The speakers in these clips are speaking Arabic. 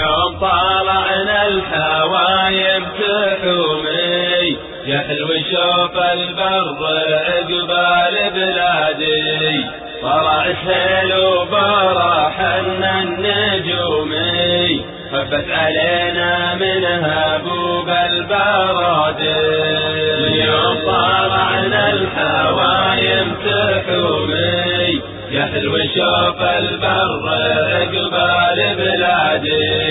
يوم طالعنا الحوايم تحومي يا حلو شوف البر عقبال بلادي. طلع سهل وبرحنا النجومي خفت علينا منها بوب البرادي. اليوم طالعنا الحوايم تحومي يا حلو شوف البر عقبال بلادي.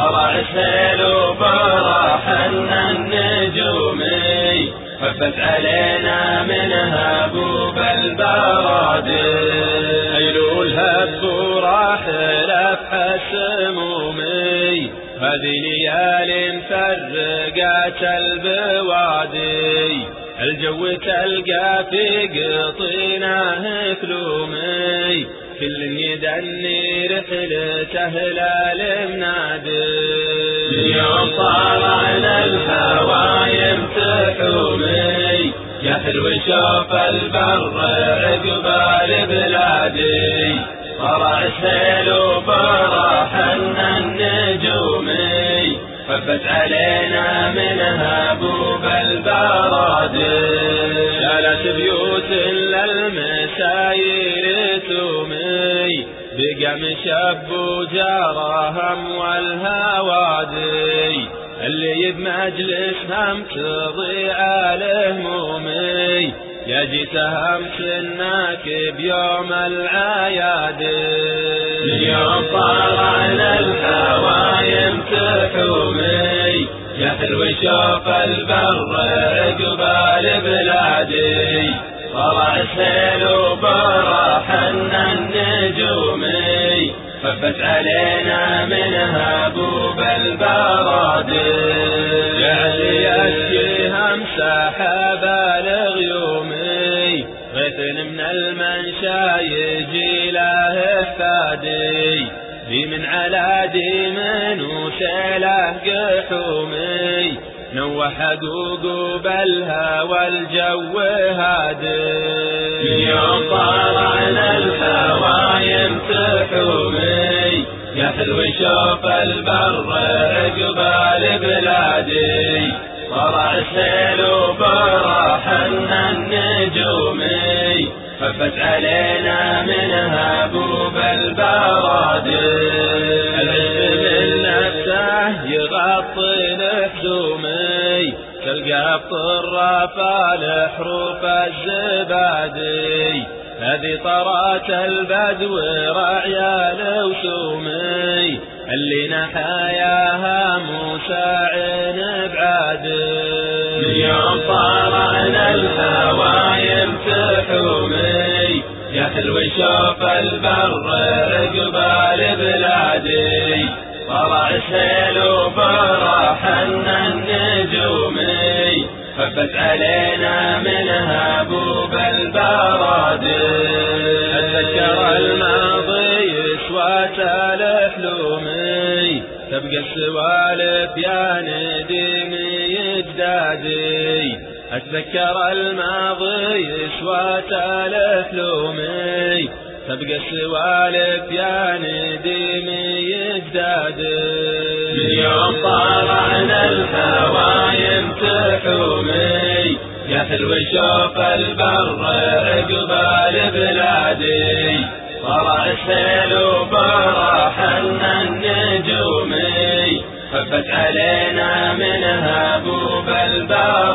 طلع سهل وبرحنا النجومي. خفت علينا منها بوب البرادي أيلولها بصورة لفحة سمومي هذه ليالي مفرقات البوادي. الجو تلقى في قطينه كلومي كل يدني رحلته هلال منادي اليوم طالعنا الهوايم تحومي يا حلو شوف البر عقبال بلادي. طلع سيل وبرحنا النجومي خفت علينا منها بوب البرادي بقى مشب وجارهم والهوادي اللي بمجلس هم تضيع الهمومي يجي سهم سناك بيوم العياد اليوم طلعنا الحوايم تحومي. يا حلو شوف البر عقبال بلادي. طلع سيل خفت علينا منها بوب البرادي يعني يشكيها مسحب الغيومي غيث من المنشأ يجي له فادي دي من على دي من وسيله قحومي. نوح حقوق بالها والجو هادي. اليوم طلعنا الهوايم تحومي يا حلو شوف البر عقبال بلادي. طلع سيل وبرحنا النجومي. خفت علينا منها بوب البرادي تلقى الطرة الحروف الزبادي. هذه طرات البدو رعيا لوسومي اللي نحاياها مساعن بعادي اليوم طلعنا الهوايم تحومي يا حلو شوف البر عقبال بلادي. طلع سيل وبرحنا النجومي خفت علينا منها بوب البرادي أتذكر الماضي سوات الحلومي تبقى السوالف يا نديمي اجدادي أتذكر الماضي سوات الحلومي تبقى السوالف يا نديمي اجدادي اليوم طلعنا حلو شوف البر عقبال بلادي. طلع سيل وبرحنا النجومي. خفت علينا منها بوب البرادي